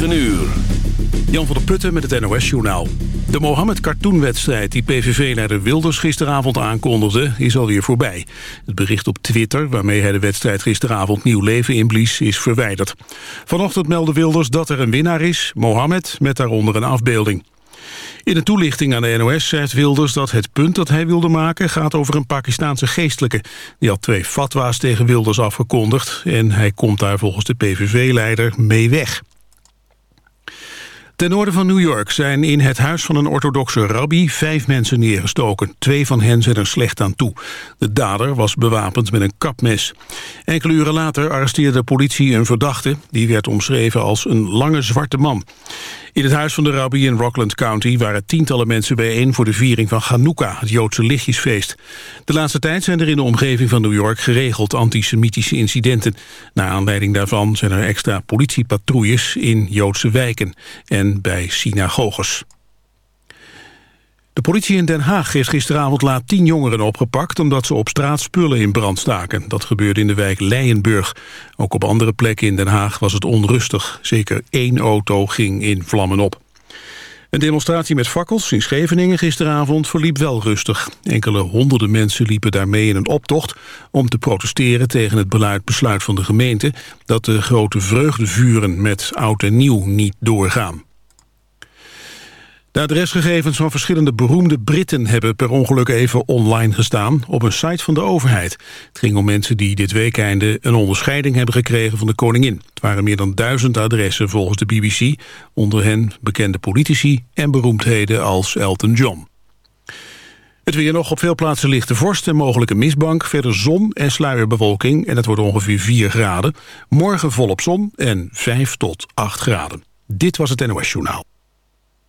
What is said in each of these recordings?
9 uur. Jan van der Putten met het NOS-journaal. De Mohammed Cartoon-wedstrijd die PVV-leider Wilders gisteravond aankondigde... is alweer voorbij. Het bericht op Twitter, waarmee hij de wedstrijd gisteravond nieuw leven inblies... is verwijderd. Vanochtend meldde Wilders dat er een winnaar is, Mohammed... met daaronder een afbeelding. In een toelichting aan de NOS zei Wilders dat het punt dat hij wilde maken... gaat over een Pakistaanse geestelijke. Die had twee fatwa's tegen Wilders afgekondigd... en hij komt daar volgens de PVV-leider mee weg. Ten noorden van New York zijn in het huis van een orthodoxe rabbi vijf mensen neergestoken. Twee van hen zijn er slecht aan toe. De dader was bewapend met een kapmes. Enkele uren later arresteerde de politie een verdachte. Die werd omschreven als een lange zwarte man. In het huis van de rabbi in Rockland County waren tientallen mensen bijeen voor de viering van Hanukkah, het Joodse lichtjesfeest. De laatste tijd zijn er in de omgeving van New York geregeld antisemitische incidenten. Naar aanleiding daarvan zijn er extra politiepatrouilles in Joodse wijken en bij synagoges. De politie in Den Haag heeft gisteravond laat tien jongeren opgepakt... omdat ze op straat spullen in brand staken. Dat gebeurde in de wijk Leijenburg. Ook op andere plekken in Den Haag was het onrustig. Zeker één auto ging in vlammen op. Een demonstratie met fakkels in Scheveningen gisteravond verliep wel rustig. Enkele honderden mensen liepen daarmee in een optocht... om te protesteren tegen het besluit van de gemeente... dat de grote vreugdevuren met oud en nieuw niet doorgaan. De adresgegevens van verschillende beroemde Britten hebben per ongeluk even online gestaan op een site van de overheid. Het ging om mensen die dit weekende een onderscheiding hebben gekregen van de koningin. Het waren meer dan duizend adressen volgens de BBC, onder hen bekende politici en beroemdheden als Elton John. Het weer nog op veel plaatsen lichte vorst en mogelijke mistbank. Verder zon en sluierbewolking en het wordt ongeveer 4 graden. Morgen volop zon en 5 tot 8 graden. Dit was het NOS Journaal.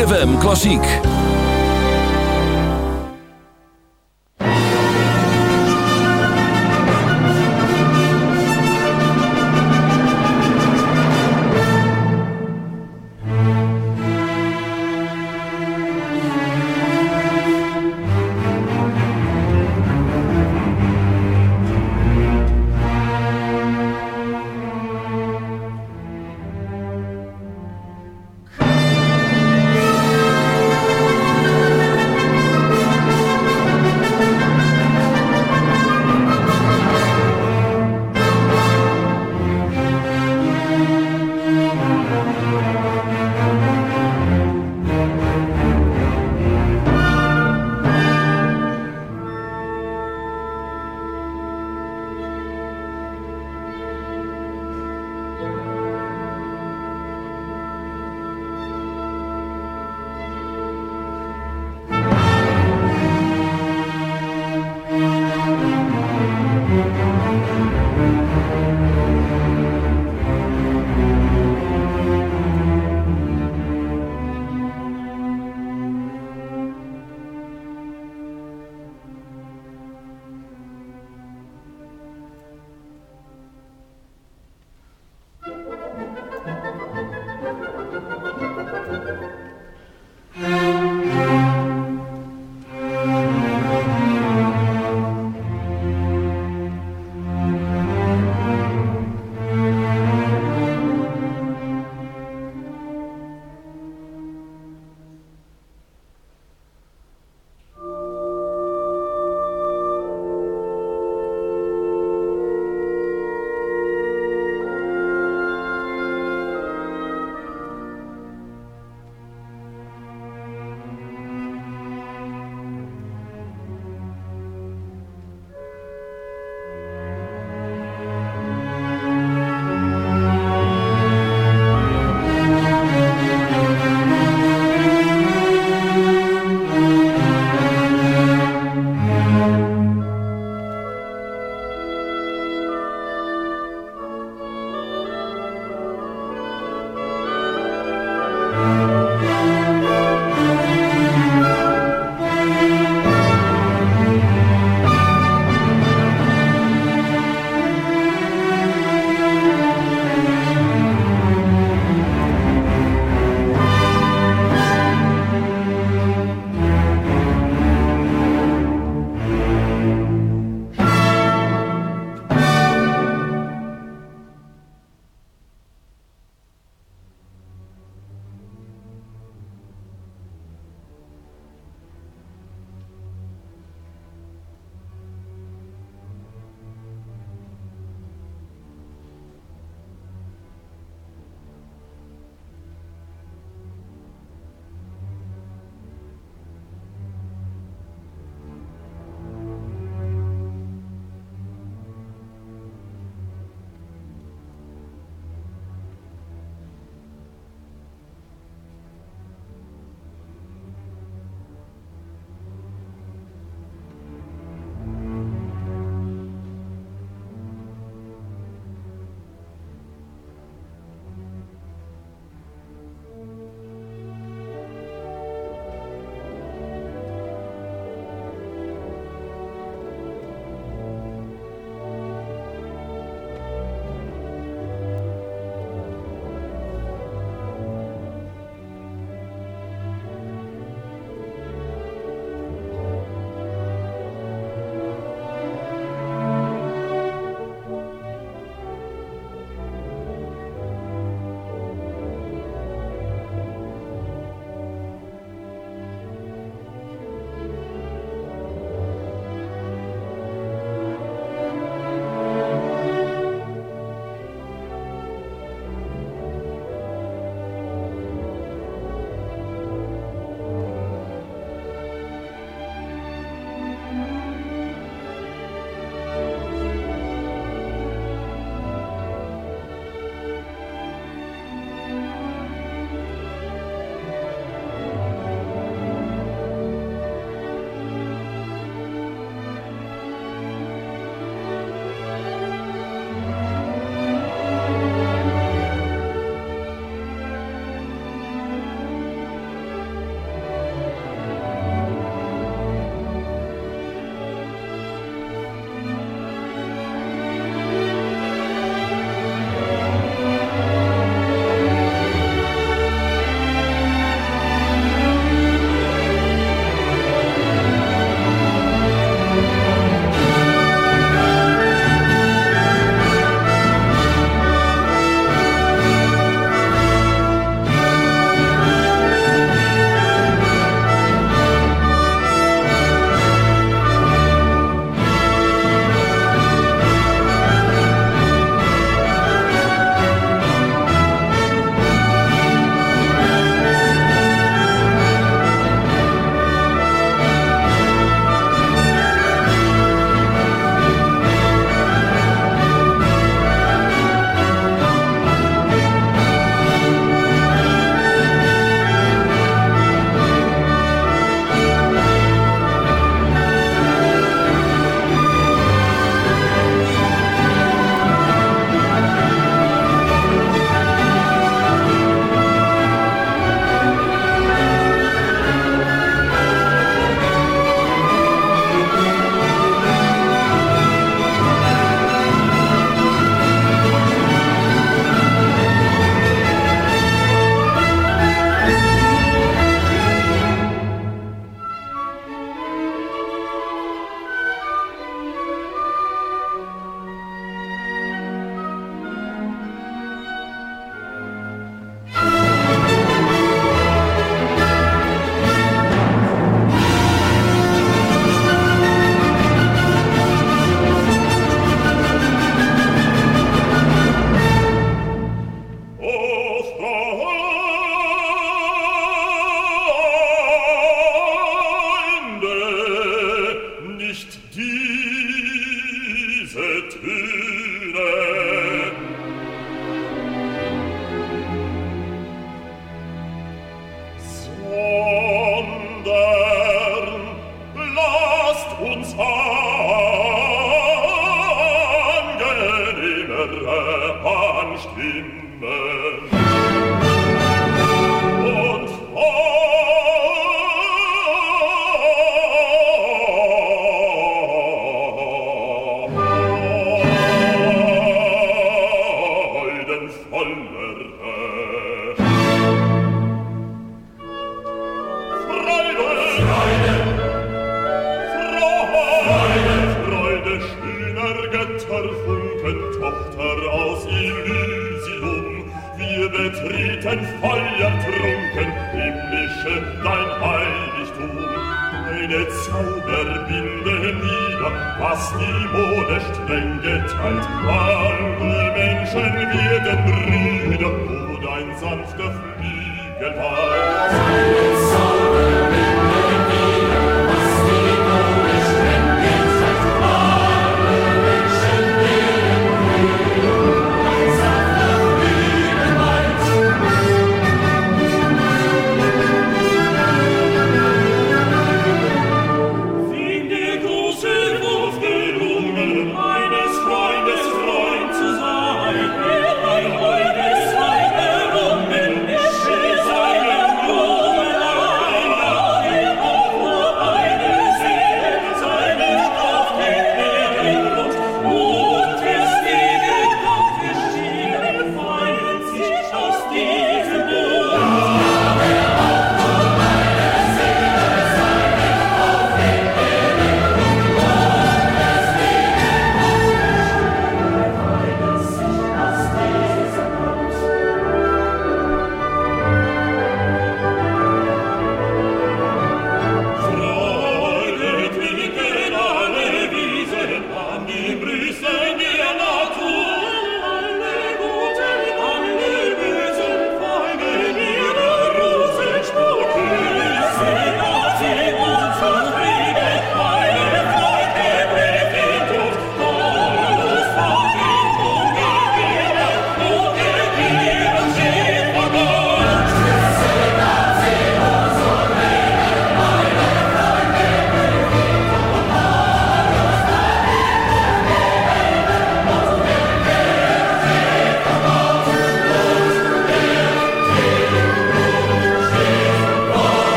ZFM Klassiek.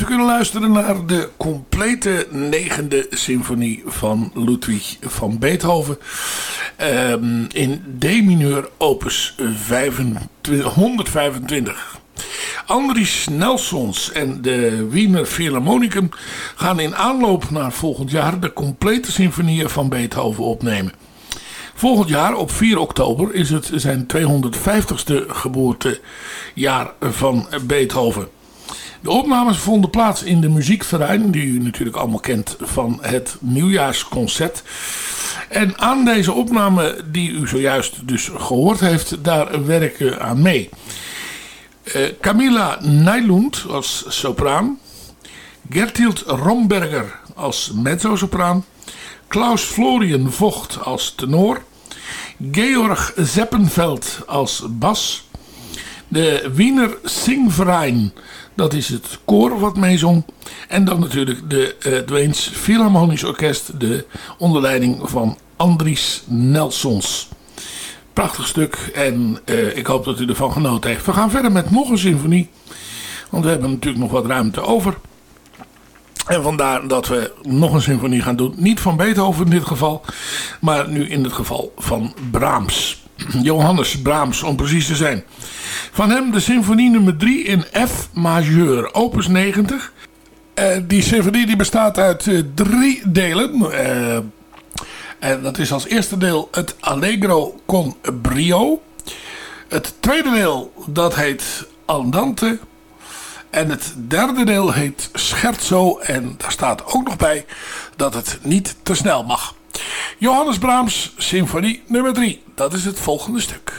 U kunnen luisteren naar de complete negende symfonie van Ludwig van Beethoven. Um, in D-mineur opus 125. Andries Nelsons en de Wiener Philharmonicum gaan in aanloop naar volgend jaar de complete symfonieën van Beethoven opnemen. Volgend jaar op 4 oktober is het zijn 250ste geboortejaar van Beethoven. De opnames vonden plaats in de muziekterrein, die u natuurlijk allemaal kent van het nieuwjaarsconcert. En aan deze opname die u zojuist dus gehoord heeft, daar werken aan mee. Uh, Camilla Nijlund als sopraan. Gertild Romberger als mezzosopraan. Klaus Florian Vocht als tenor. Georg Zeppenveld als bas. De Wiener Singverein dat is het koor wat meezong. En dan natuurlijk de uh, Dweens Philharmonisch Orkest. De onder leiding van Andries Nelsons. Prachtig stuk. En uh, ik hoop dat u ervan genoten heeft. We gaan verder met nog een symfonie. Want we hebben natuurlijk nog wat ruimte over. En vandaar dat we nog een symfonie gaan doen. Niet van Beethoven in dit geval. Maar nu in het geval van Brahms. Johannes Brahms om precies te zijn. Van hem de symfonie nummer 3 in F majeur, opus 90. Uh, die symfonie die bestaat uit uh, drie delen. Uh, en dat is als eerste deel het Allegro con brio. Het tweede deel dat heet Andante. En het derde deel heet Scherzo. En daar staat ook nog bij dat het niet te snel mag. Johannes Brahms, symfonie nummer 3. Dat is het volgende stuk.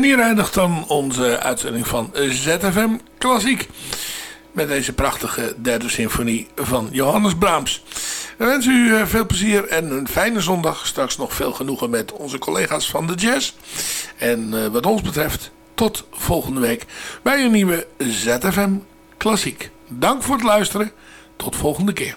En hier eindigt dan onze uitzending van ZFM Klassiek. Met deze prachtige derde symfonie van Johannes Brahms. We wensen u eh, veel plezier en een fijne zondag. Straks nog veel genoegen met onze collega's van de jazz. En uh, wat ons betreft, tot volgende week bij een nieuwe ZFM Klassiek. Dank voor het luisteren. Tot volgende keer.